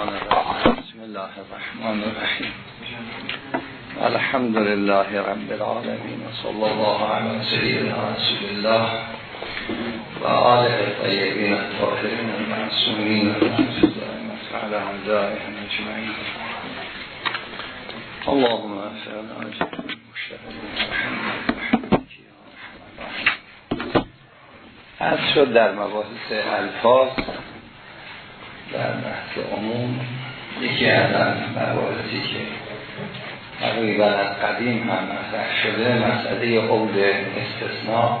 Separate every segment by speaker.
Speaker 1: الشیطان الرجیم بسم الله الرحمن الرحیم الحمد لله رب العالمین. صلی الله علی سیدنا رسول الله و آله طیبین الطاهرین المعصومین. مفعل هم دائهم اجمعین اللهم افعلنا جميعا از شد در مباحث الفاظ. در بحث عموم یکی از مباحثی که تقریبا از قدیم هم مطرح شده مسئله قول استثناء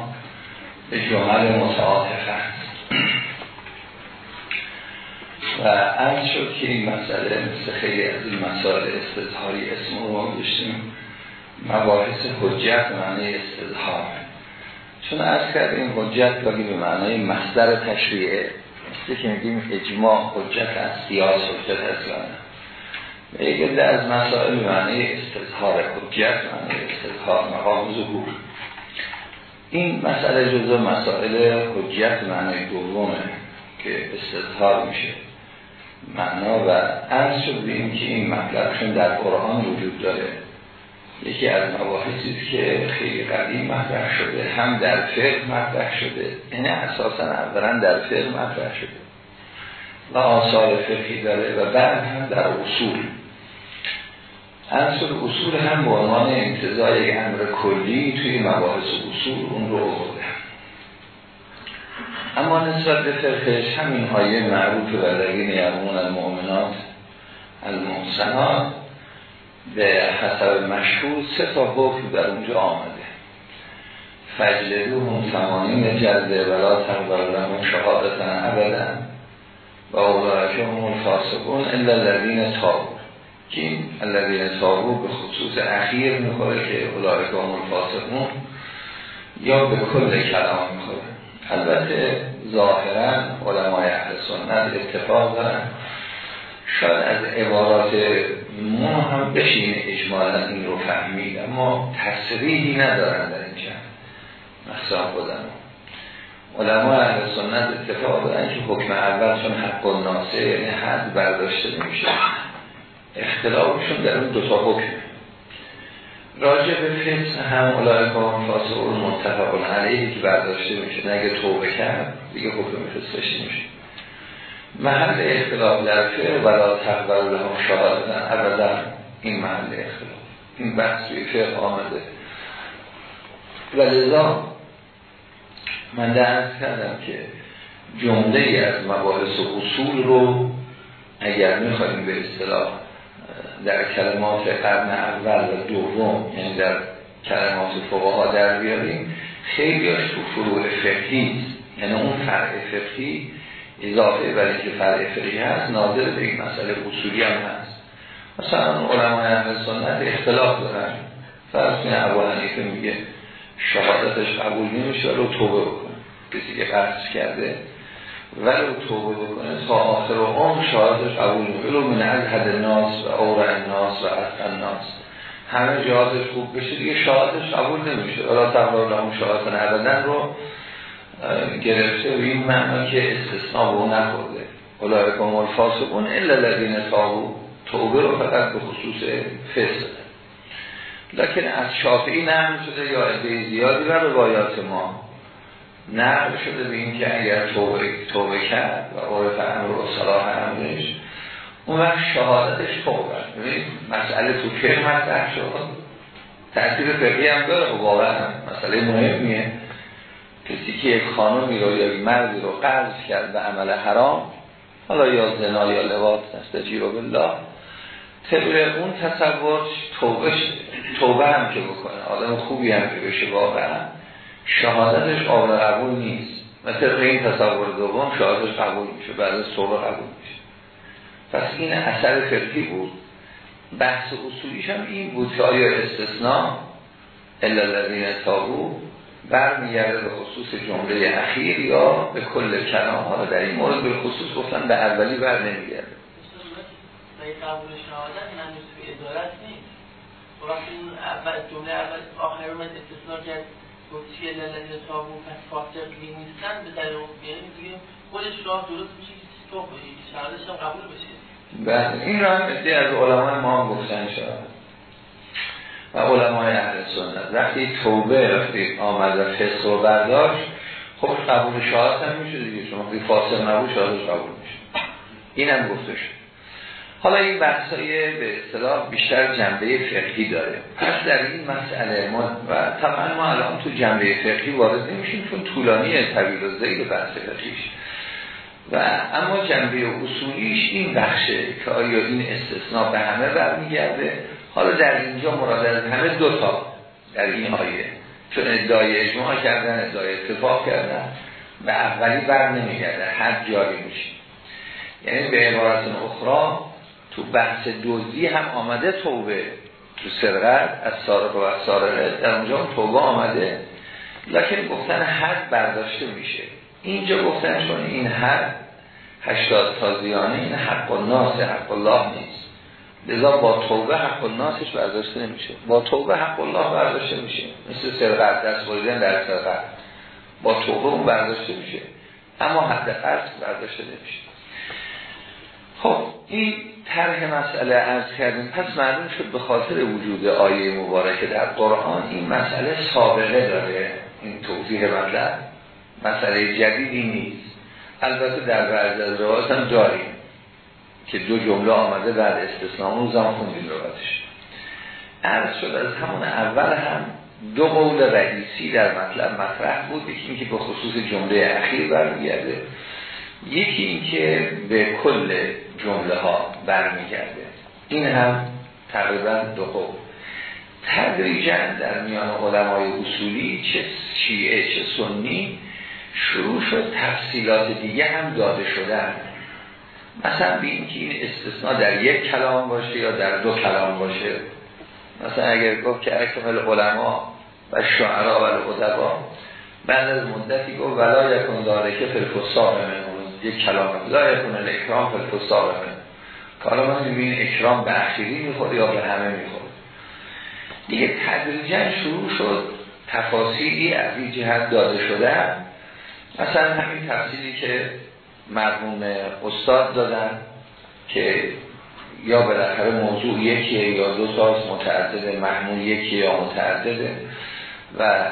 Speaker 1: به جمل متعاطف است. و از شد که این مسئله مثل خیلی از این مسائل استظهاری اسم رو داشتیم. مباحث حجت معنی استظهار. چون از کردیم حجت گاهی به معنای مصدر تشریعه مثل که میگیم اجماع حجت از سیاس حجت از یعنی یکی از مسائل معنی استظهار حجت معنی استظهار مقام ظهور. این مسئله جزو مسائل حجت معنی دومه که استظهار میشه. معنا و عرض بیم که این مطلب در قرآن وجود داره. یکی از مباحثی که خیلی قدیم مطرح شده هم در فقه مطرح شده یعنی اساسا اولا در فقه مطرح شده. و آثار فقهی داره و بعد هم در اصول. اصل اصول هم به عنوان انتظار یک امر کلی توی مباحث اصول اون رو آورده. اما نسبت به فقهش همین های معروف و لگین یرمون المؤمنات المحسنات به حسب مشهور سه تا حکم در اونجا آمده. فجلدو هم تمانین جلده ولا تقبل لهم شهادتن ابدا و اولایک هم الفاسقون الا الذین تابو که این الذین تابو به خصوص اخیر می‌خوره که اولایک هم الفاسقون یا به کل کلام می‌خوره. البته ظاهرا علمای اهل سنت اتفاق دارن. شاید از عبارات ما هم بشین اجمالا این رو فهمید. اما تصریحی ندارن در اینجا مخصوصا خودم. علما اهل سنت اتفاق دارن که حکم اول چون حق و ناسه یعنی حد برداشته نمیشه. اختلافشون در اون دوتا حکم. راجع به فسق هم علای کام فاسقون متفقون علیه که برداشته میشه. نگه توبه کرد دیگه حکم فسقش نمیشه. محل اختلاف در فعل ولا تقبل لهم شهادتن ابدا این محل اختلاف. این بحث توی فعل آمده. و لذا من درست کردم که جمله از مباحث و اصول رو اگر می‌خوایم به اصطلاح در کلمات قرن اول و دوم یعنی در کلمات فقها در بیاریم خیلی تو فروع فقهی یعنی اون فرع فقهی اضافه برای که فرع فقهی هست ناظر به این مسئله اصولی هم هست. مثلا علمای اهل سنت اختلاف دارن. فرض کنه ابو حنیفه میگه شهادتش قبول نمیشه ولو توبه بکنه. کسی که قرض کرده ولو توبه بکنه تا آخر و عمر شهادتش قبول نمیشه. ولو من از حد ناس و اور ناس و از ناس همه جهازش خوب بشه دیگه شهادتش قبول نمیشه. ولا تقبل لهم شهادت ابدا رو گرفته و این معنی که استثناء به اون نخورده. اولایکم الفاسقون الا الذین تابوا توبه رو فقط به خصوص فسق لکن از شافعی نقل شده یا عده زیادی و روایات ما نقل شده به این که اگر توبه, توبه کرد و عرف امر و صلاح امرش اون وقت شهادتش توبه مسئله تو فقه مطرح شد. تأثیر فقهی هم داره و واقعا مسئله مهمیه. کسی که یک خانمی رو یا یک مردی رو قرض کرد به عمل حرام حالا یا زنا یا لواط نستجیر بالله طبق اون تصور توبه, توبه هم که بکنه. آدم خوبی هم که بشه واقعا شهادتش قابل قبول نیست. و طبق این تصور دوم شهادتش قبول میشه بعد توبه قبول میشه. پس این اثر فقهی بود. بحث اصولیش هم این بود که آیا استثناء الا الذین تابو برمیگرده به خصوص جمله اخیر یا به کل کلام؟ ها در این مورد به خصوص گفتن به اولی بر نمیگرده.
Speaker 2: قبول شهادت منظور به ادارت نیست. وقتی اون اول جمله اول آخر رو استثناء کرد گفتی که لذین تابو پس فاسق نیستن به در یعنی دیگه خودش راه درست میشه که تو شهادتش هم قبول بشه.
Speaker 1: بله این را هم از علمان ما هم گفتن شد و علمای اهل سنت. وقتی توبه وقتی آمد و فسق و برداشت خب قبول شهادت هم میشه دیگه. شما وقتی فاسق نبود شهادت قبول میشه. این هم گفته شد. حالا این بحثای به اصطلاح بیشتر جنبه فقهی داره. پس در این مسئله ما و طبعا ما الان تو جنبه فقهی وارد نمیشیم چون طولانی طویل و زید بحث فقهیش. و اما جنبه اصولیش این بخشه که آیا این استثناء به همه برمیگرده حالا در اینجا مراد از همه دو تا در این آیه. چون ادعای اجماع کردن ادعای اتفاق کردن به اولی بر نمیگرده. حد جاری میشه یعنی به عبارت اخرى تو بحث دوزی هم آمده توبه تو سرقت از سارق و از سارقه در اونجا توبه آمده. لکن گفتن حد برداشته میشه. اینجا گفتن چون این حد هشتاد تازیانه این حق و ناس حق الله نیست. لذا با توبه حق ناسش برداشته نمیشه. با توبه حق الله برداشته میشه. مثل سرقت دست بریدن در سرقت. با توبه اون برداشته میشه. اما حد قرض برداشته نمیشه. خب این طرح مسئله عرض کردیم. پس معلوم شد به خاطر وجود آیه مبارکه در قرآن این مسئله سابقه داره. این توضیح مطلب. مسئله جدیدی نیست. البته در بعض از هم داریم که دو جمله آمده بعد استثناء اون زمان خوندیم روایتش عرض شد از همون اول هم دو قول رئیسی در مطلب مطرح بود یکی اینکه به خصوص جمله اخیر برمیگرده یکی اینکه به کل جمله ها برمیگرده. این هم تقریبا دو قول. تدریجا در میان علمای اصولی چه شیعه چه سنی شروع شد تفصیلات دیگه هم داده شدن. مثلا بین که این استثناء در یک کلام باشه یا در دو کلام باشه. مثلا اگر گفت که اکمل علما و شعرا و الادبا بعد از مدتی گفت ولا یکن داره که فلفصاق من یک کلام. لا یکن الاکرام فلفصاق من. حالا ما این اکرام به اخیری می‌خواد یا به همه می‌خواد دیگه تدریجا شروع شد تفاصیلی از این جهت داده شده مثلا همین تفصیلی که مرحوم استاد دادن که یا بالاخره موضوع یکیه یا دو ساز متعدده محمول یکی یا متعدده. و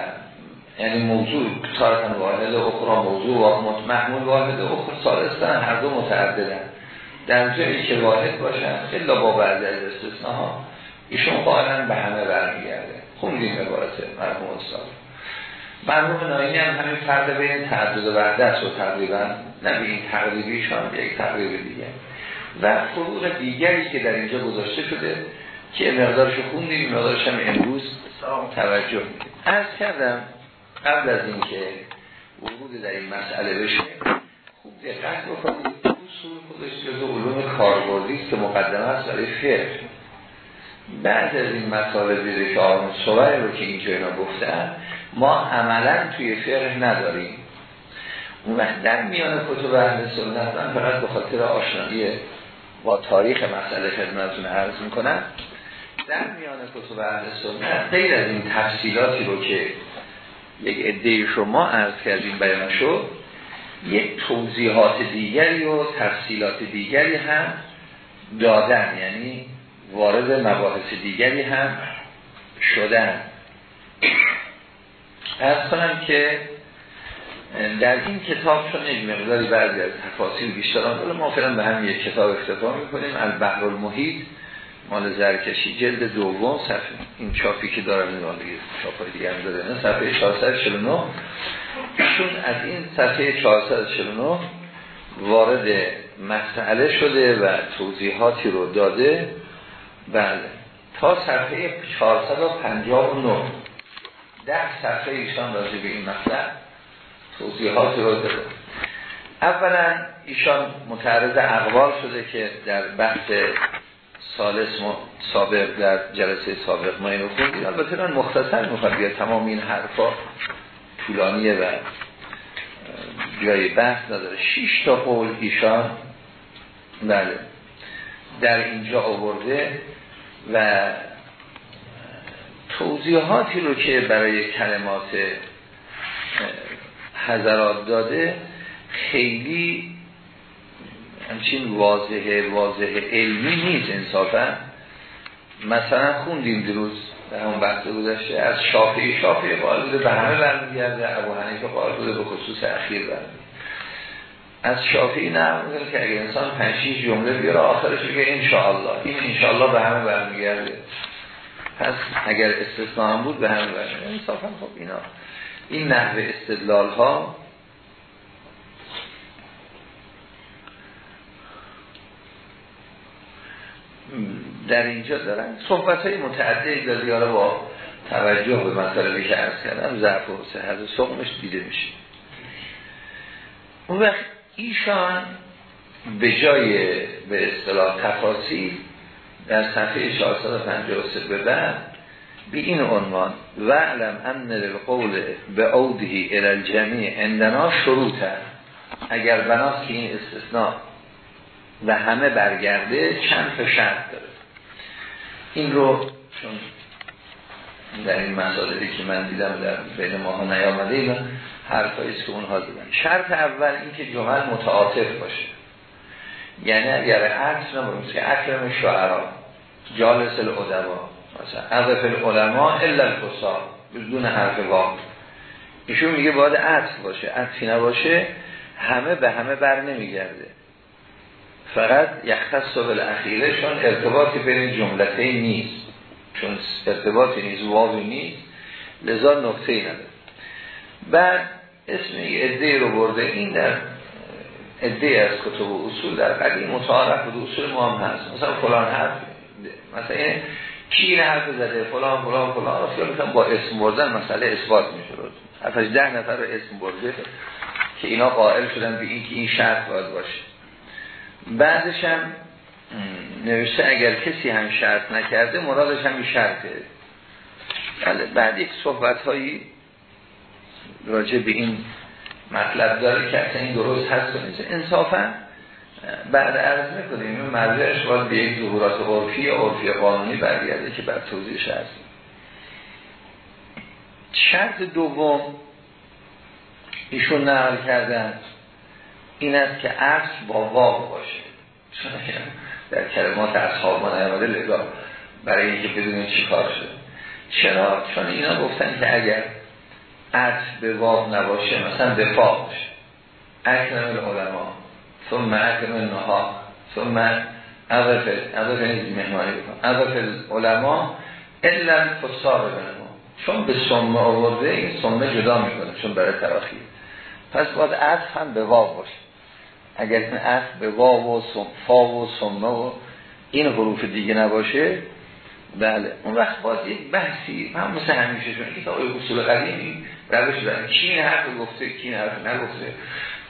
Speaker 1: یعنی موضوع تارتن واحد اخرى موضوع محمول واحد اخرى سالستن هر دو متعددن. در جایی که واحد باشن خیلی با بعضی از استثناء ایشون قائلا به همه برمیگرده. خوندیم عبارت مرحوم استاد. مرحوم ناینی هم همین فرق بین تعدد و وحدت رو تقریبا نه این تقریبیشان به یک تقریب دیگه. و فروغ دیگری که در اینجا گذاشته شده که مقدارش خوندیم مقدارش هم امروز توجه از کردم قبل از اینکه ورود در این مسئله بشه خوب دقت بکنید اصول خودش جزو علوم کاربردی است که مقدمه است برای فقه. بعد از این مطالبی که آرون رو که اینجا اینا گفتن ما عملا توی فقه نداریم. اون وقت در میان کتب اهل سنت من فقط به خاطر آشنایی با تاریخ مسئله خدمتتون عرض می‌کنم در میان کتب اهل سنت غیر از این تفصیلاتی رو که یک عده شما عرض کردیم بیان شد یک توضیحات دیگری و تفصیلات دیگری هم دادن یعنی وارد مباحث دیگری هم شدن. ارز کنم که در این کتاب چون یک مقداری بعضی از تفاصیل بیشتر ولی ما فعلا به هم یک کتاب اکتفا می‌کنیم. البحر المحیط مال زرکشی جلد دوم صفحه این چاپی که دارم این دیگه چاپای دیگه هم داره. نه صفحه 449 چون از این صفحه 449 وارد مسئله شده و توضیحاتی رو داده. بله. تا صفحه 459 ده صفحه ایشان راجع به این مطلب توضیحات رو داده. اولا ایشان متعرض اقوال شده که در بحث سالس سابق در جلسه سابق ما اینو خوندیم. البته من مختصر می‌خواد بیا تمام این حرفا طولانیه و جای بحث نداره. شیش تا قول ایشان بله در اینجا آورده و توضیحاتی رو که برای کلمات حضرات داده خیلی همچین واضحه واضح علمی نیست انصافا. مثلا خوندیم دیروز در همون بحث گذشته از شافعی شافعی قائل بوده به همه برمیگرده ابو حنیفه قائل بوده به خصوص اخیر برمیگرده. از شافعی نه که اگر انسان 5 6 جمله بیاره آخرش بگه ان این ان به همه برمیگرده. پس اگر استثناء هم بود به همه برمیگرده انصافا خب اینا. این نحوه استدلال ها در اینجا دارن. صحبت های متعددی حالا با توجه به مسئله که ارز کردم ضعف و صحت سقمش دیده میشه. اون وقت ایشان به جای به اصطلاح تفاصیل در صفحه 453 به بعد به این عنوان و علم ان للقول به عودهی الالجمی اندنا شروطه اگر بناست که این استثناء و همه برگرده چند تا شرط داره. این رو چون در این مسائلی که من دیدم در بین ماها نیامده این حرفاییست که اونها دیدن شرط اول این که جمل متعاطف باشه. یعنی اگر عکس نمونیم که اکرم شعرا. جالس العدبا مثلا عذف العلماء الا الفصال. بدون حرف واقع ایشون میگه باید عطف باشه. عطفی نباشه همه به همه بر نمیگرده. فقط یختص بالاخیره چون ارتباطی بین جملته نیست. چون ارتباطی نیست واوی نیست. لذا نقطه ای نداره. بعد اسم یه رو برده. این در عده از کتب و اصول در قدیم متعارف بود. اصول ما هم هست. مثلا فلان حرف مثلا این کی حرف زده فلان فلان فلان. اصلا با اسم بردن مسئله اثبات میشه حتیش ده نفر اسم برده که اینا قائل شدن به این که این شرط باید باشه. بعدش هم نوشته اگر کسی هم شرط نکرده مرادش هم این شرطه. بله بعد یک صحبت هایی راجع به این مطلب داره که این درست هست و نیست. انصافا بعد عرض می‌کنیم این مرزش باید به یک ظهورات عرفی عرفی قانونی برگرده که بر توضیحش هست شرط دوم ایشون نقل کردن این است که عرض با واقع باشه. در کلمات اصحاب ما نیامده لذا برای اینکه بدونیم چی کار شده. چرا؟ چون اینا گفتن که اگر عرض به واقع نباشه مثلا دفاع باشه. اکرم العلماء ثم اکرم النها. ثم عوض نیزی مهمانی بکن. عوض العلماء الا فصار بنما چون به سمه آورده این سمه جدا می‌کنه چون برای تراخیر پس باید عرض هم به واقع باشه. اگر این اصل به وا و سم فا و سمه و این حروف دیگه نباشه بله. اون وقت باز یک بحثی هم مثل همیشه شون آقای اصول قدیمی روش دارن کی این حرف گفته کی این حرف نگفته.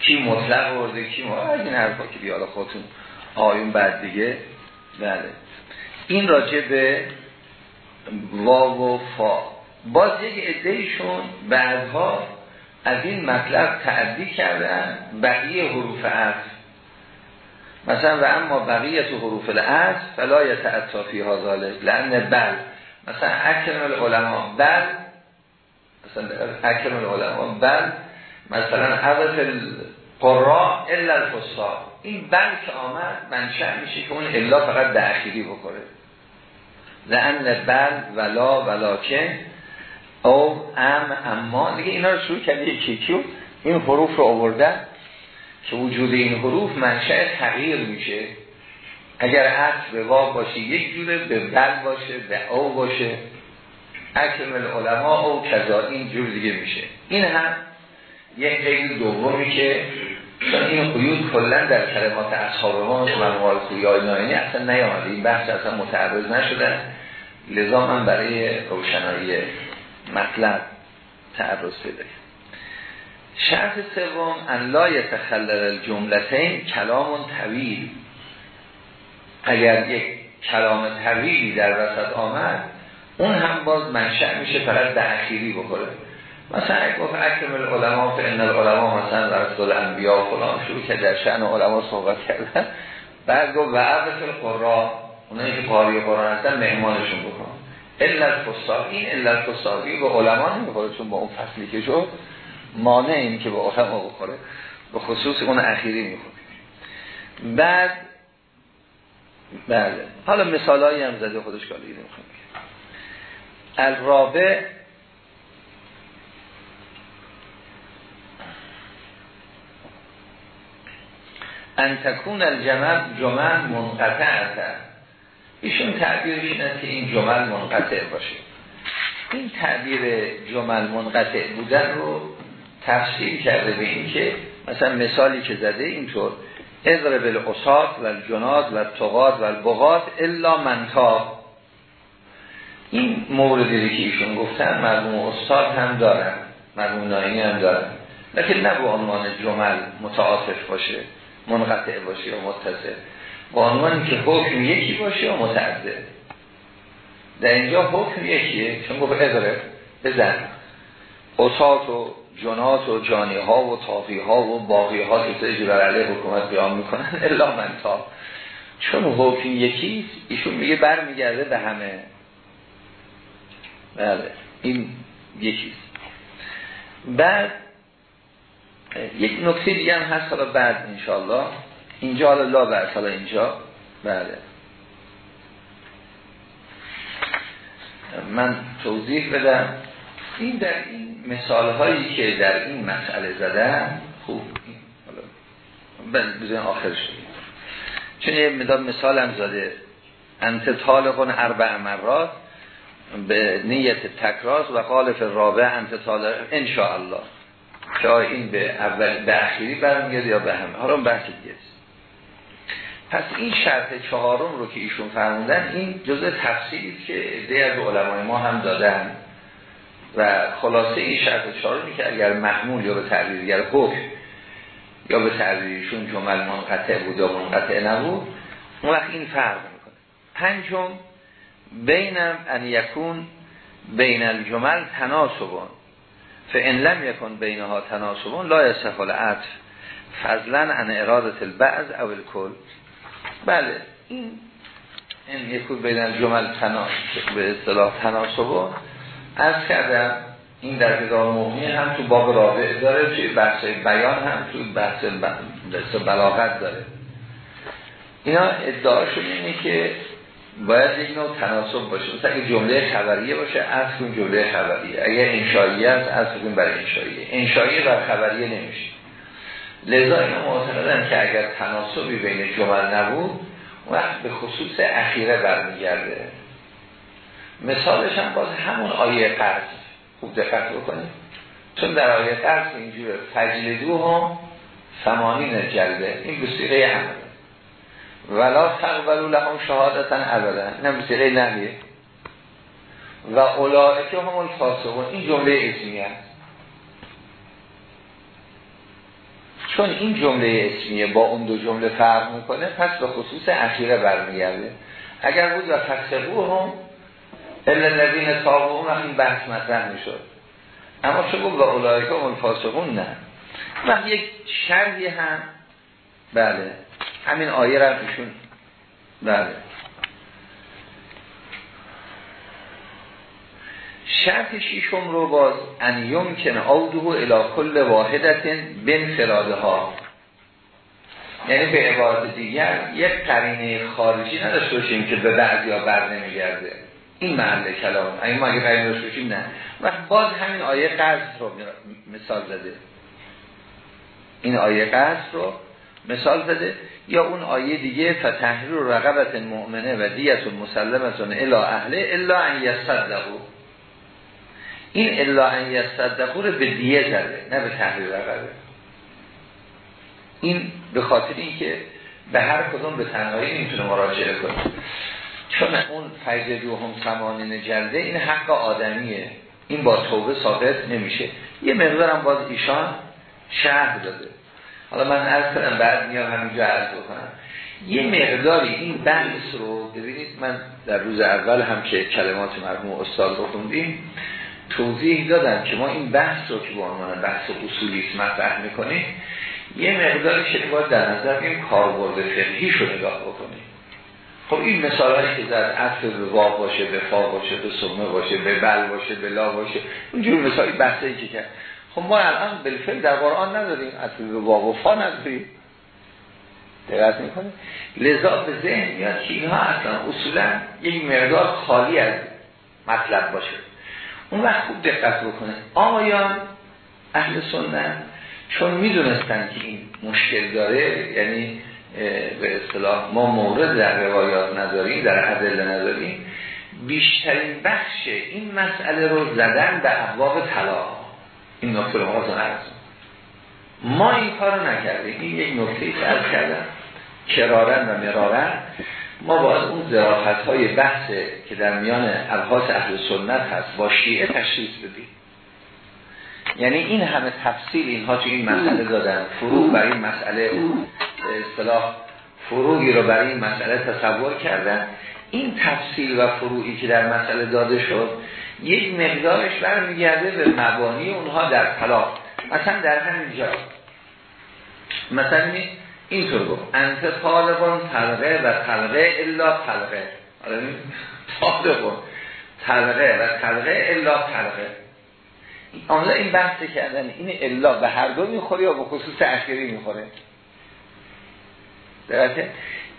Speaker 1: کی مطلق ورده کی ما این حرفا که بیالا خودتون آیون بعد دیگه. بله. این راجع به وا و فا. باز یک ادهیشون بعدها از این مطلب تعدی کردن بقیه حروف عطف مثلا و اما بقیه تو حروف العطف فلا یتعطا ها ذالک لان بل. مثلا اکرم العلماء بل. مثلا اکرم العلماء بل. مثلا عوض القراء الا الفصال این بل که آمد منشأ میشه که اون الا فقط اخیری بخوره. لان بل ولا ولاکن او ام اما. دیگه اینا رو شروع کرده یکی این حروف رو آوردن که وجود این حروف منشأ تغییر میشه. اگر عطف به واو باشه یک جوره به بل باشه به او باشه. اکرم العلماء او کذا. این جور دیگه میشه. این هم یک قید دومی که این قیود کلا در کلمات اصحاب ما منوال خویای ناینی اصلا نیامده. این بحث اصلا متعرض نشدن لذا من برای روشنایی مطلب تعرض پیدا شرط سوم ان لا یتخلل الجملتین کلام طویل. اگر یک کلام طویلی در وسط آمد اون هم باز منشأ میشه فقط به اخیری بخوره. مثلا گفت اکرم العلماء فان العلماء مثلا رسول انبیا و فلان شروع که در شأن علما صحبت کردن. بعد گفت و عبس القرآن اونایی که قاری قرآن هستن مهمانشون بکن. علت فستاق این علت فستاقی به علما نمی‌خوره چون با اون فصلی که شد مانع این که به علما بخوره. به خصوص اون اخیری می‌خوره. بعد بله. حالا مثال هایی هم زده خودش کالی نمی‌خوام الرابع ان تکون الجمل جمل منقطع ایشون تعبیرش اینه که این جمل منقطع باشه. این تعبیر جمل منقطع بودن رو تفسیر کرده به این که مثلا مثالی که زده اینطور. اضرب الاسات و الجناد و التقاد و البغات الا منتا این موردی که ایشون گفتن مرموم استاد هم دارن. مرموم ناینی هم دارن. لیکن نه به عنوان جمل متعاطف باشه. منقطع باشه یا متصل. با عنوانی که حکم یکی باشه و متعدد در اینجا حکم یکیه چون گفت اداره بزن اصات و جنات و جانی ها و تافی ها و باقی ها که تجی علیه حکومت بیان می‌کنن الا منتا چون حکم یکیست ایشون میگه بر میگرده به همه. بله این یکیست. بعد یک نکته دیگه هم هست حالا بعد انشالله اینجا حالا لا بعد حالا اینجا. بله. من توضیح بدم. این در این مثال هایی که در این مسئله زدن خوب. بزن آخر شد. چون یه مداد مثال هم زده. انت طالقون اربع مرات به نیت تکراس و قالف رابع انت طالق. انشاءالله. که این به اول به اخیری برمیگرد یا به همه؟ حالا بحث دیگه پس این شرط چهارم رو که ایشون فرمودن این جزء تفصیلی که عده از علمای ما هم دادن. و خلاصه این شرط چهارمی که اگر محمول یا به تعبیرگر حکم یا به تعبیرشون جمل منقطع بود یا منقطع نبود اون وقت این فرق می‌کنه. پنجم بینم ان یکون بین الجمل تناسبون فان لم یکن بینها تناسبون لا یصح العطف فضلا عن ارادت البعض او الکل بله این این یکون بین الجمل تناسب به اصطلاح تناسبون از کردم این در کتاب مهمی هم تو باب رابع داره توی بحث بیان هم تو بحث بلاغت داره. اینا ادعاشون اینه که باید یک نوع تناسب باشه. مثلا اگه جمله خبریه باشه از کن جمله خبریه. اگر انشاییه است از کن برای انشاییه انشاییه بر خبریه نمیشه. لذا اینا معتقدن که اگر تناسبی بین جمل نبود وقت به خصوص اخیره برمیگرده. مثالش هم باز همون آیه قرض. خوب دقت بکنید. چون در آیه قرض فجل دو هم سمانین جلده. این بسیقه همه. ولا تقبلو لهم شهادتا ابدا نه بسیقه نهیه و اولائک هم الفاسقون. این جمله اسمی هست چون این جمله اسمیه با اون دو جمله فرق می‌کنه پس به خصوص اخیره برمیگرده. اگر بود و فسقو هم الا الذین تابعون این بحث مطرح می‌شد. اما چه گفت و اولایک هم الفاسقون نه. و یک شرحی هم بله. همین آیه را ایشون بله. شرط شیشم رو باز ان یمکن عوده الى کل واحدت بن فراده ها. یعنی به عبارت دیگر یک قرینه خارجی نداشته باشیم که به بعضی ها بر نمیگرده. این محل کلام. اگه ما اگه قرینه داشته باشیم نه. وقت باز همین آیه قرض رو مثال زده. این آیه قرض رو مثال زده یا اون آیه دیگه فتحریر رقبت مؤمنه و دیت مسلمتون الا اهله الا ان یصدقو این الا ان یصدقو رو به دیه زده نه به تحریر رقبه. این به خاطر اینکه به هر کدوم به تنهایی نمی‌تونه مراجعه کنه. چون اون فیض دوهم سمانین جلده این حق آدمیه. این با توبه ثابت نمیشه. یه مقدارم باز ایشان شهر داده. حالا من عرض کنم بعد میام همینجا عرض بکنم. یه مقداری این بحث رو ببینید من در روز اول هم که کلمات مرحوم استاد رو خوندیم توضیح دادم که ما این بحث رو که با عنوان بحث اصولیست مطرح می‌کنیم یه مقداری که باید در نظر این کاربرد فقهی رو نگاه بکنیم. خب این مثال هایی که در اصل به واق باشه به فا باشه به سمه باشه به بل باشه به لا باشه اونجور مثالی بحثی که کرد. خب ما الان بالفعل در قرآن نداریم اصل به و فا نداریم. دقت می‌کنه لذا به ذهن میاد که اینها اصلا اصولا یک مقدار خالی از مطلب باشه. اون وقت خوب دقت بکنه. آقایان اهل سنت چون می‌دونستن که این مشکل داره یعنی به اصطلاح ما مورد در روایات نداریم در ادله نداریم بیشترین بخش این مسئله رو زدن به ابواب طلاق. این نکته رو ما این کار رو نکردیم. این یک نکته که کردم. کرارن و مرارن. ما باید اون ذرافت های بحث که در میان الهاس اهل سنت هست با شیعه تشریف بدیم یعنی این همه تفصیل اینها تو این مسئله دادن. فروغ برای این مسئله به اصطلاح فروغی رو برای این مسئله تصور کردن. این تفصیل و فروعی که در مسئله داده شد یک مقدارش برمیگرده به مبانی اونها در طلاق. مثلا در همین جا. مثلا اینطور گفت. انت طالبان تلقه و تلقه الا تلقه طالبان تلقه و تلقه الا تلقه آنها این بحث کردن این الا به هر دو می‌خوره یا به خصوص اخیری می‌خوره؟ درسته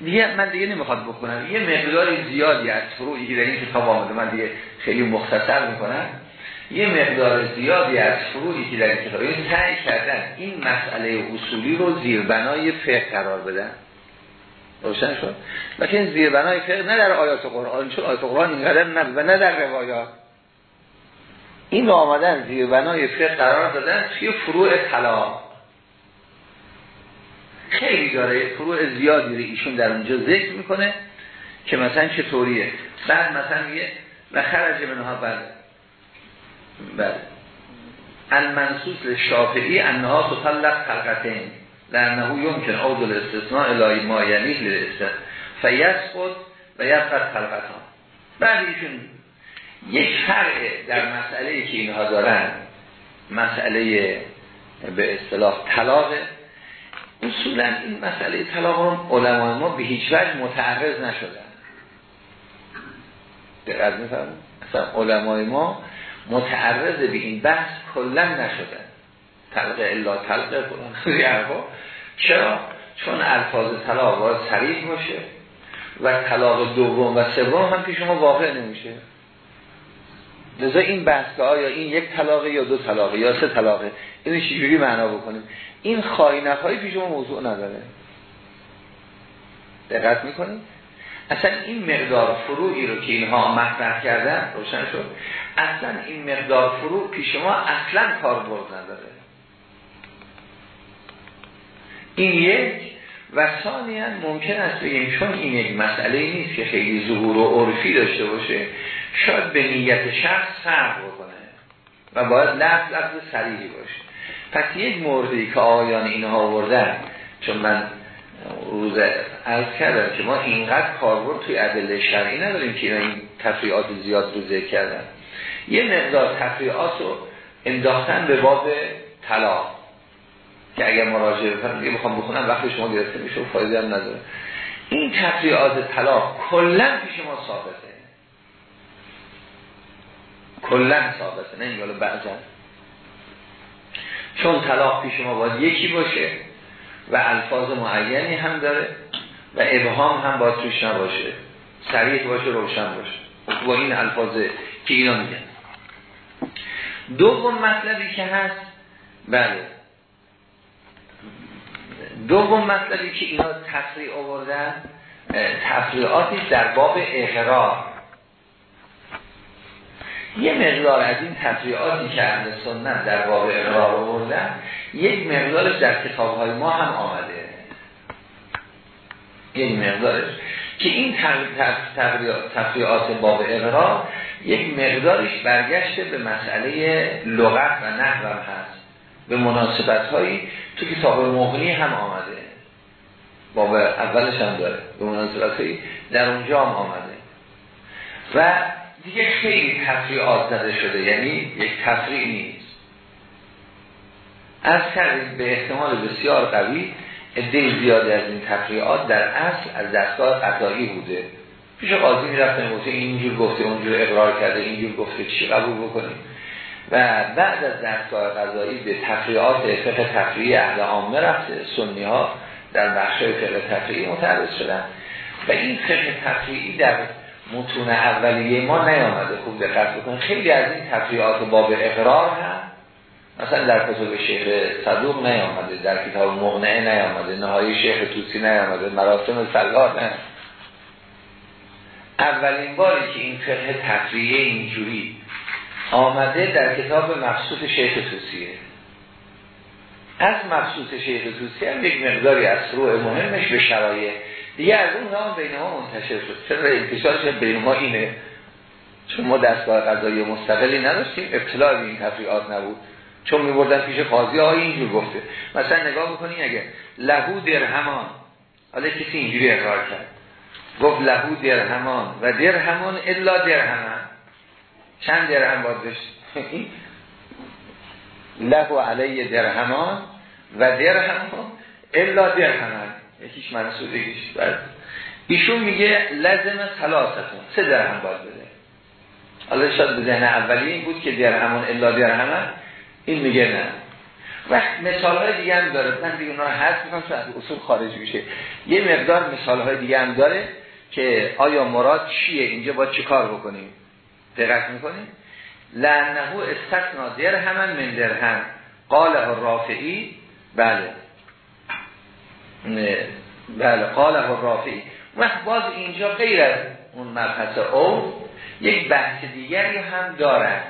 Speaker 1: دیگه من دیگه نمی‌خواد بکنم یه مقدار زیادی از فروعی که در این کتاب آمده. من دیگه خیلی مختصر می‌کنم. یه مقدار زیادی از فروعی که در این کتاب. این سعی کردن این مسئله اصولی رو زیربنای فقه قرار بدن. روشن شد؟ لیکن زیربنای فقه نه در آیات قرآن چون آیات قرآن اینقدر نه و نه در روایات. این آمدن زیربنای فقه قرار دادن توی فروع طلاق خیلی داره فروع زیادی رو ایشون در اونجا ذکر می‌کنه که مثلا چطوریه. بعد مثلا میگه و خرج منها بعد بله. المنصوص شافعی انها تطلق خلقتین لانه یمکن عود الاستثناء الهی ما یعنی خود و یبقى خلقتان. بعد ایشون یک فرق در مسئله که اینها دارن مسئله به اصطلاح طلاق اصولا این مسئله طلاق رو علمای ما به هیچ وجه متعرض نشدن دقیق میفرم اصلا علمای ما متعرض به این بحث کلا نشدن طلقه الا طلقه کنن چرا؟ چون الفاظ طلاق باید سریع باشه و طلاق دوم و سوم هم پیش ما واقع نمیشه. لذا این بحث آیا این یک طلاقه یا دو طلاقه یا سه طلاقه اینو چجوری معنا بکنیم؟ این خواهی نخواهی پیش ما موضوع نداره. دقت می‌کنیم اصلا این مقدار فروعی رو که اینها مطرح کردن روشن شد اصلا این مقدار فروع پیش ما اصلا کار برد نداره. این یک و ثانیا ممکن است بگیم چون این یک مسئله نیست که خیلی ظهور و عرفی داشته باشه شاید به نیت شخص فرق بکنه و باید لفظ لفظ سریعی باشه. پس یک موردی که آیان اینها آوردن چون من روز عرض کردم که ما اینقدر کاربرد توی عدل شرعی نداریم که این تفریعات زیاد رو ذکر کردن. یه مقدار تفریعات رو انداختن به باب طلاق. که اگر مراجعه بکنم دیگه بخوام بخونم وقتی شما گرفته میشه و فایده هم نداره. این تفریعات طلاق کلا پیش ما ثابته. کلا ثابته نه این بعضا چون طلاق پیش ما باید یکی باشه و الفاظ معینی هم داره و ابهام هم باید توش نباشه صریح باشه روشن باشه. با این الفاظ که اینا میگن. دوم مطلبی که هست بله. دوم مطلبی که اینا تفریع آوردن تفریعاتی در باب اقرار. یه مقدار از این تفریعاتی که اهل سنت در باب اقرار آوردن یک مقدارش در کتاب های ما هم آمده. یک مقدارش که این تفریعات باب اقرار یک مقدارش برگشته به مسئله لغت و نحو هست. به مناسبت هایی تو کتاب مغنی هم آمده. باب اولش هم داره. به مناسبت هایی در اونجا هم آمده. و دیگه خیلی تفریعات زده شده یعنی یک تفریع نیست. از کردیم به احتمال بسیار قوی عده زیادی از این تفریعات در اصل از دستگاه قضایی بوده. پیش قاضی می‌رفتن گفته اینجور گفته اونجور اقرار کرده اینجور گفته چی قبول بکنیم؟ و بعد از دستگاه قضایی به تفریعات فقه تفریع اهل عامه رفته سنی ها در بخش فقه تفریعی متعرض شدن. و این فقه تفریعی در متون اولیه ما نیامده. خوب دقت بکنید. خیلی از این تفریعات باب اقرار هم مثلا در کتاب شیخ صدوق نیامده در کتاب مغنعه نیامده نهایی شیخ توسی نیامده مراسم سلات نه. اولین باری که این فقه تفریعه اینجوری آمده در کتاب مخصوص شیخ توسیه. از مخصوص شیخ توسی هم یک مقداری از فروع مهمش به شرایع دیگه از اون زمان بین ما منتشر شد. چرا انتشارش بین ما اینه؟ چون ما دستگاه قضایی مستقلی نداشتیم ابتلاع به این تفریعات نبود. چون می بردن پیش قاضی های اینجور گفته. مثلا نگاه بکنی اگه لهو درهمان حالا کسی اینجوری اقرار کرد. گفت لهو درهمان و درهمان الا درهمان چند درهم باید له علیه درهمان و درهمان الا درهمان یکیش منصور یکیش بعد ایشون میگه لازم ثلاثتون. سه درهم باید بده. حالا شاید به ذهن اولی این بود که درهمان الا درهمان این میگه نه. و مثال های دیگه هم داره. من دیگه اونا رو حذف می‌کنم چون از اصول خارج میشه. یه مقدار مثال های دیگه هم داره که آیا مراد چیه؟ اینجا با چه کار بکنیم؟ دقت می‌کنیم؟ لعنه استثنا درهم من درهم. قاله رافعی بله. بله قاله رافعی. وقت باز اینجا غیر از اون مبحث او یک بحث دیگری هم دارن.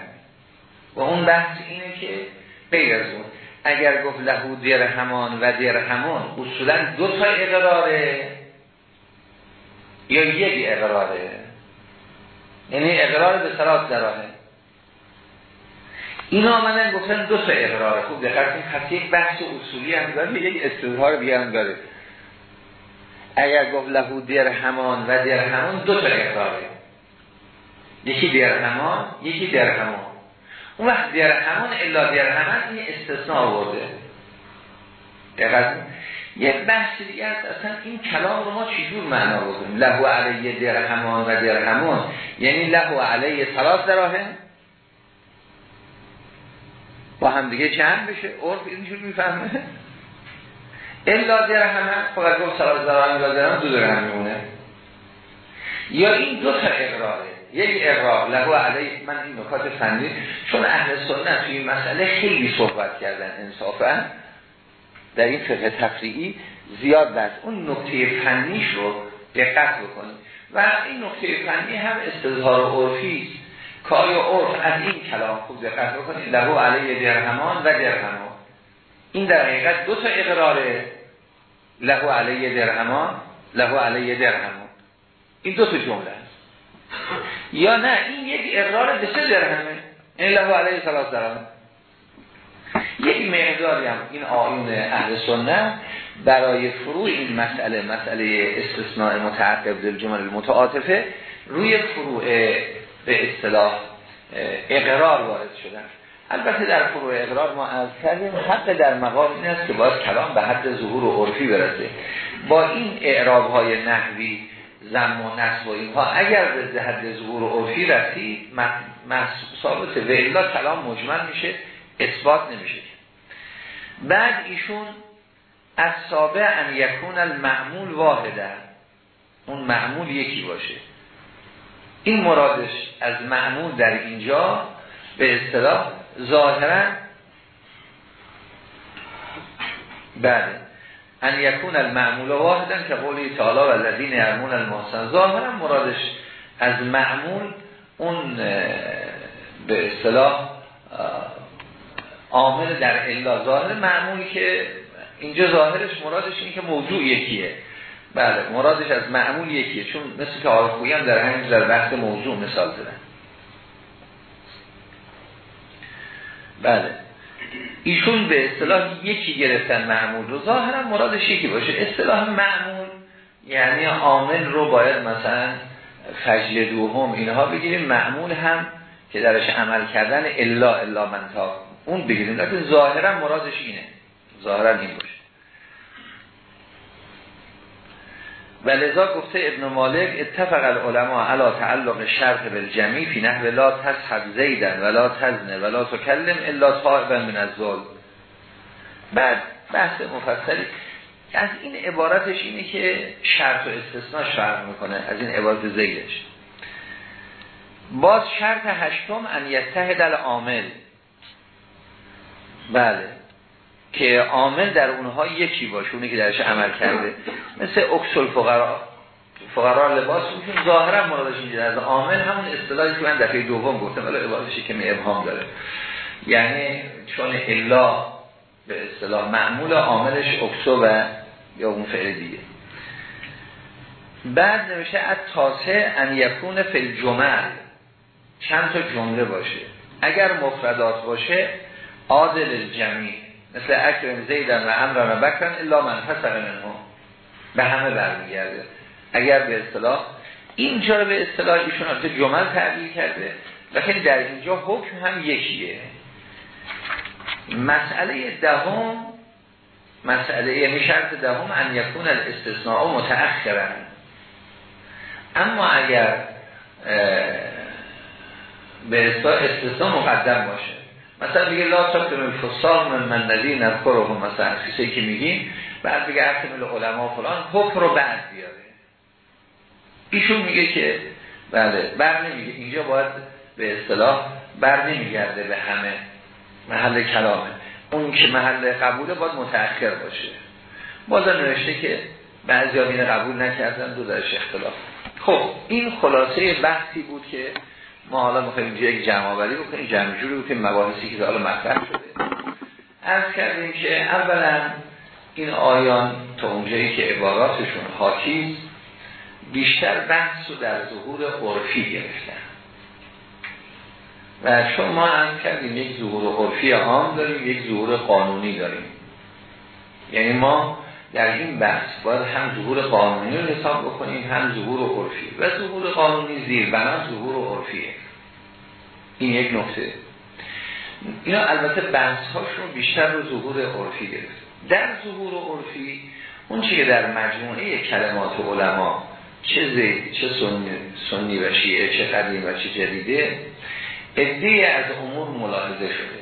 Speaker 1: و اون بحث اینه که غیر از اون اگر گفت لهو درهمان و درهمان اصولا دو تا اقراره. یا یک اقراره. یعنی اقرار به سرات دراهه اینا آمدن گفتن دو تا اقرار. خوب دقت کنید یک بحث اصولی هم داره یک استظهار دیگه هم داره. اگر گفت لهو درهمان و درهمان دو تا اقراره. یکی درهمان یکی درهمان. اون وقت درهمان الا درهمان این استثناء آورده. دقت یک بحث دیگه است اصلا این کلام رو ما چجور معنا بکنیم لهو علیه درهمان و درهمان. یعنی لهو علیه ثلاث دراهم؟ با هم دیگه چند بشه. عرف اینجور می‌فهمه. الا درهم فقط گفت درهم الا درهم دو درهم میمونه. یا این دو تا اقراره. یک اقرار لهو علی من این نکات فنی چون اهل سنت توی این مسئله خیلی صحبت کردن انصافا. در این فقه تفریعی زیاد بس اون نکته فنیش رو دقت بکنید. و این نکته فنی هم استظهار عرفی کاری عرف از این کلام خوب دقت بکنید لهو علیه درهمان و درهمان. این در حقیقت دو تا اقراره لهو علیه درهمان لهو علیه درهمان. این دو تا جمله است. یا نه این یک اقرار به سه درهمه. این لهو علیه ثلاث درهمان یک مقداری هم این آیون اهل سنت برای فروع این مسئله مسئله استثناء متعقب در جمل متعاطفه روی فروع به اصطلاح اقرار وارد شدن. البته در فروع اقرار ما از کردیم حق در مقام این است که باید کلام به حد ظهور و عرفی برسه. با این اعراب های نحوی زم و نصب و اینها اگر به حد ظهور و عرفی رسید ثابت و الا کلام مجمل میشه اثبات نمیشه. بعد ایشون از سابع ان یکون المعمول واحده اون معمول یکی باشه. این مرادش از معمول در اینجا به اصطلاح ظاهرا بله. ان یکون المعمول واحدا که قولی تعالی و الذین یرمون المحسن. ظاهرا مرادش از معمول اون به اصطلاح عامل در الا. ظاهر معمولی که اینجا ظاهرش مرادش اینه که موضوع یکیه. بله مرادش از معمول یکیه چون مثل که آرخویی هم در همین در بحث موضوع مثال زدن بله. ایشون به اصطلاح یکی گرفتن معمول رو ظاهرا مرادش یکی باشه. اصطلاح معمول یعنی عامل رو باید مثلا فجل دوهم اینها بگیریم. معمول هم که درش عمل کردن الا الا منطاق اون بگیریم. لیکن ظاهرا مرادش اینه. ظاهرا این باشه. و لذا گفته ابن مالک اتفق العلماء علا تعلق شرط بالجمی فی نحو لا تسحب زیدن ولا تزنه ولا تکلم الا طائبا من الظلم. بعد بحث مفصلی از این عبارتش اینه که شرط و استثناش فرق می‌کنه از این عبارت زیدش. باز شرط هشتم ان یتحد العامل. بله. که عامل در اونها یکی باشه اونی که درش عمل کرده. مثل اکسل فقرا فقرا لباس چون ظاهرا مرادش اینجا. از عامل همون اصطلاحی که من دفعه دوم گفتم. ولی عبارتش که می ابهام داره. یعنی چون الا به اصطلاح معمول عاملش اکسو و یا اون فعل دیگه. بعد نمیشه از تاسه ان یکون فی جمل چند تا جمله باشه. اگر مفردات باشه عادل جمعی مثل اکرم زیدن و امران و بکرن الا من فسق منهم به همه برمیگرده. اگر به اصطلاح اینجا رو به اصطلاح ایشون جمل تعبیر کرده لیکن در اینجا حکم هم یکیه. مسئله دهم مسئله یعنی شرط دهم ان یکون الاستثناء متأخرن. اما اگر به اصطلاح استثناء مقدم باشه مثلا دیگه لا تکتم الفصال من من نزی نذکره مثلا کسی که میگیم. بعد بگه احتمال علما فلان حکم رو بعد بیاره. ایشون میگه که بله بر نمیگه. اینجا باید به اصطلاح بر نمیگرده به همه محل کلامه. اون که محل قبوله باید متأخر باشه. بازم نوشته که بعضی این قبول نکردن دو درش اختلاف. خب این خلاصه بحثی بود که ما حالا می‌خوایم اینجا یک جمع آوری بکنیم جمع جوری بکنیم مباحثی که حالا مطرح شده. از کردیم که اولا این آیان تا اونجایی که عباراتشون حاکی بیشتر بحث رو در ظهور عرفی گرفتن. و چون ما هم کردیم یک ظهور عرفی عام داریم یک ظهور قانونی داریم. یعنی ما در این بحث باید هم ظهور قانونی رو حساب بکنیم هم ظهور عرفی. و ظهور قانونی زیر بنا ظهور عرفیه. این یک نکته. اینا البته بحث هاشون بیشتر رو ظهور عرفی گرفت. در ظهور عرفی اون چیه در مجموعه کلمات علما چه زید چه سنی, سنی و شیعه چه قدیم و چه جدیده ادهی از امور ملاحظه شده.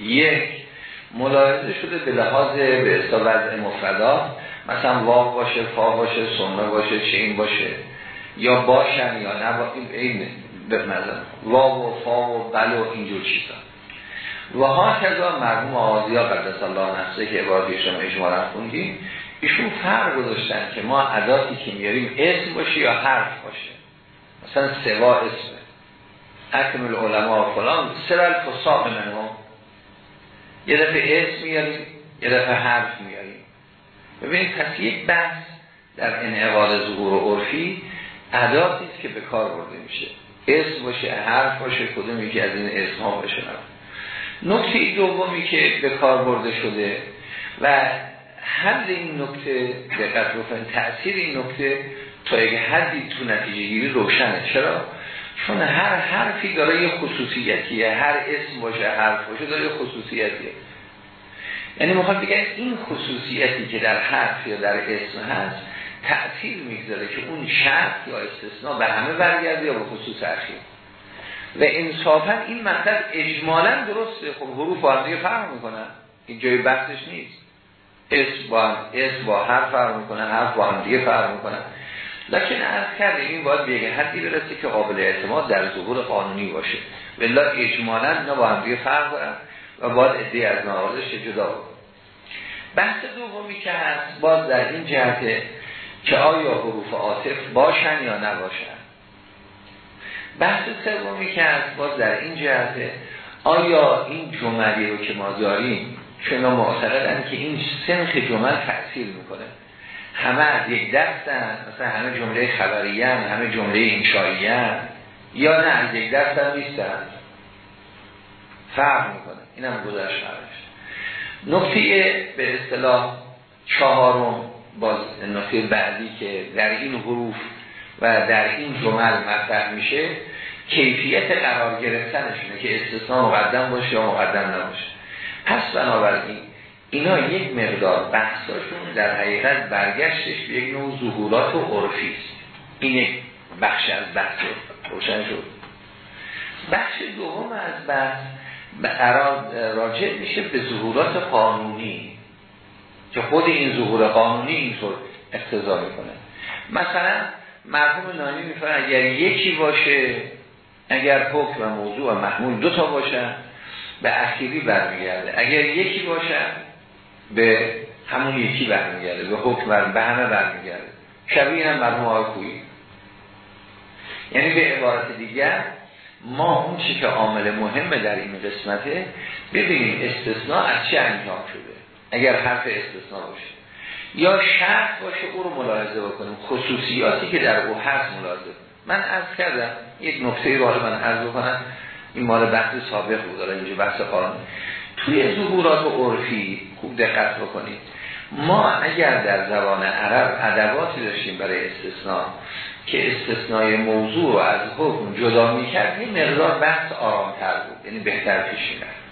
Speaker 1: یک ملاحظه شده به لحاظ به وضع مفردات مثلا واق باشه فا باشه سنه باشه چین باشه یا باشن یا نه این بمزن واو و فا و بل و اینجور چیزا. و ها کذا مرحوم آزیا قدس الله نفسه که عبارتی شما اجمالا خوندیم ایشون فرق گذاشتن که ما عداتی که میاریم اسم باشه یا حرف باشه. مثلا سوا اسمه اکمل علماء فلان سرال فساق منو یه دفعه اسم میاریم یه دفعه حرف میاریم ببینید پس یک بحث در انعقاد ظهور و عرفی عداتی که به کار برده میشه. اسم باشه حرف باشه کدوم یکی از این اسم ها باشه. نکته دومی که به کار برده شده و حل این نکته دقت بکنید تأثیر این نکته تا یک حدی تو نتیجه گیری روشنه. چرا؟ چون هر حرفی داره یه خصوصیتیه هر اسم باشه حرف باشه داره یه خصوصیتیه. یعنی می‌خواد بگن این خصوصیتی که در حرف یا در اسم هست تأثیر می‌گذاره که اون شرط یا استثناء به همه برگرده یا به خصوص اخیر. و انصافا این مطلب اجمالا درسته. خب حروف با هم فرق می‌کنن این جای بحثش نیست. اسم با اسم با حرف فرق می‌کنه حرف با هم دیگه فرق می‌کنه. لکن از کردیم این باید به حدی برسه که قابل اعتماد در ظهور قانونی باشه. ولی اجمالا اینا با هم دیگه فرق دارن و باید ادعی از نوازش جدا بود بحث دومی که هست باز در این جهته که آیا حروف عاطف باشن یا نباشن. بحث سومی که هست باز در این جهته آیا این جملی رو که ما داریم چون معتقدن که این سنخ جمل تأثیر می‌کنه؟ همه از یک دستن مثلا همه جمله خبریه همه جمله انشایی یا نه از یک دست هم نیستن. فرق می‌کنه. این هم گذشت نکته به اصطلاح چهارم باز نکته بعدی که در این حروف و در این جمل مطرح میشه کیفیت قرار گرفتنشونه که استثناء مقدم باشه یا مقدم نباشه. پس بنابراین اینا یک مقدار بحثاشون در حقیقت برگشتش به یک نوع ظهورات و عرفی است. این یک بخش از بحث روشن شد. بخش دوم از بحث راجع میشه به ظهورات قانونی که خود این ظهور قانونی اینطور اقتضا می‌کنه. مثلا مرحوم نانی میفرن اگر یکی باشه اگر حکم و موضوع و محمول دو تا باشن به اخیری برمیگرده. اگر یکی باشن به همون یکی برمیگرده به حکم بر به همه برمیگرده. شبیه هم مرحوم آقای یعنی به عبارت دیگر ما اون چی که عامل مهمه در این قسمته ببینیم استثناء از چه انجام شده. اگر حرف استثناء باشه. یا شرط باشه او رو ملاحظه بکنیم. خصوصیاتی که در او هست ملاحظه. من عرض کردم یک نکته رو من عرض بکنم. این مال بحث سابق بود اینجا بحث قانون توی ظهورات عرفی خوب دقت بکنید. ما اگر در زبان عرب ادواتی داشتیم برای استثناء که استثنای موضوع رو از حکم جدا می‌کرد این مقدار بحث آرامتر بود یعنی بهتر پیش می‌رفت.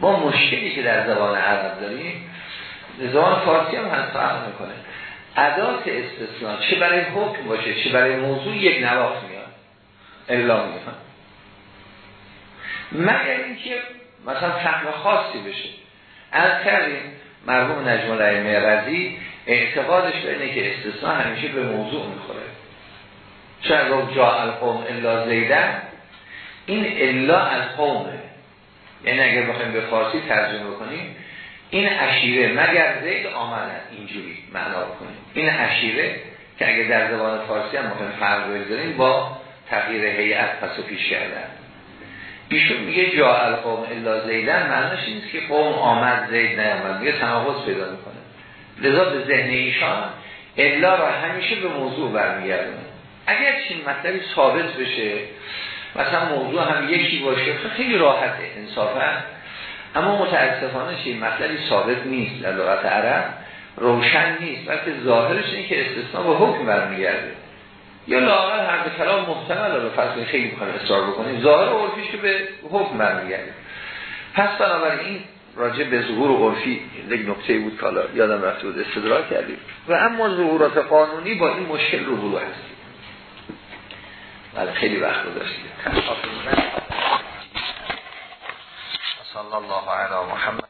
Speaker 1: ما مشکلی که در زبان عرب داریم زبان فارسی هم هست فرق می‌کنه. ادات استثناء چه برای حکم باشه چه برای موضوع یک نواخت میاد. الا میاد مگر اینکه مثلا فهم خاصی بشه. از کردیم مرحوم نجم الائمه رضی اعتقادش به اینه که استثناء همیشه به موضوع می‌خوره. چون گفت جا القوم الا زیدن؟ این الا از قومه یعنی اگر بخوایم به فارسی ترجمه بکنیم این اشیره مگر زید آمدن اینجوری معنا بکنیم. این اشیره که اگر در زبان فارسی هم بخوایم فرق بذاریم با تغییر هیئت پس و پیش کردن. ایشون میگه جا القوم الا زیدن معنیش نیست که قوم آمد زید نیامد میگه تناقض پیدا می‌کنه. لذا به ذهن ایشان الا را همیشه به موضوع برمیگردونه. اگر چین مطلبی ثابت بشه مثلا موضوع هم یکی باشه خیلی راحته انصافا. اما متاسفانه چین مطلبی ثابت نیست. در لغت عرب روشن نیست بلکه ظاهرش این که استثناء به حکم برمیگرده. یا لاغر هر به کلام محتمل رو فصل خیلی بخوایم اصرار بکنیم. ظاهر عرفیش که به حکم برمیگرده پس بنابراین راجع به ظهور عرفی یک نکته بود که یادم رفته بود استدلال کردیم. و اما ظهورات قانونی با این مشکل رو برو هستیم. بله خیلی وقت رو داشتیم صلی الله علی محمد.